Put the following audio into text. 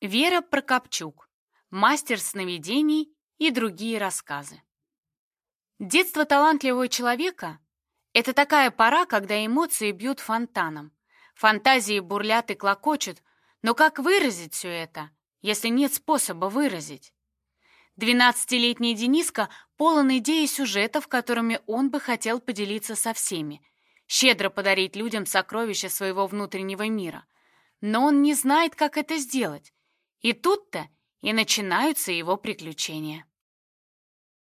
Вера Прокопчук. Мастер сновидений и другие рассказы. Детство талантливого человека — это такая пора, когда эмоции бьют фонтаном. Фантазии бурлят и клокочут, но как выразить все это, если нет способа выразить? Двенадцатилетний Дениска полон идей и сюжетов, которыми он бы хотел поделиться со всеми, щедро подарить людям сокровища своего внутреннего мира. Но он не знает, как это сделать, и тут-то и начинаются его приключения.